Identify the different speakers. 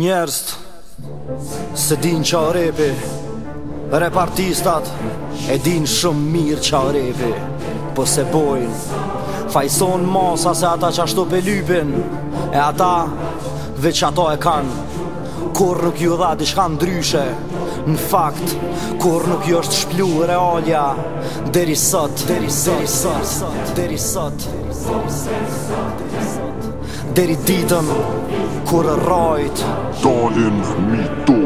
Speaker 1: Njerëst Se din qa repi Repartistat E din shumë mirë qa repi Po se bojnë Fajson masa se ata qa shtu pe lypin E ata Ve qa e kanë Kur nuk ju dha di shkanë Në fakt Kur nuk ju është shplu realja Deri sot Deri sot Deri sot Deri sot Deri sot Deri sot Deri Deri sot
Speaker 2: korreroid. Darin mit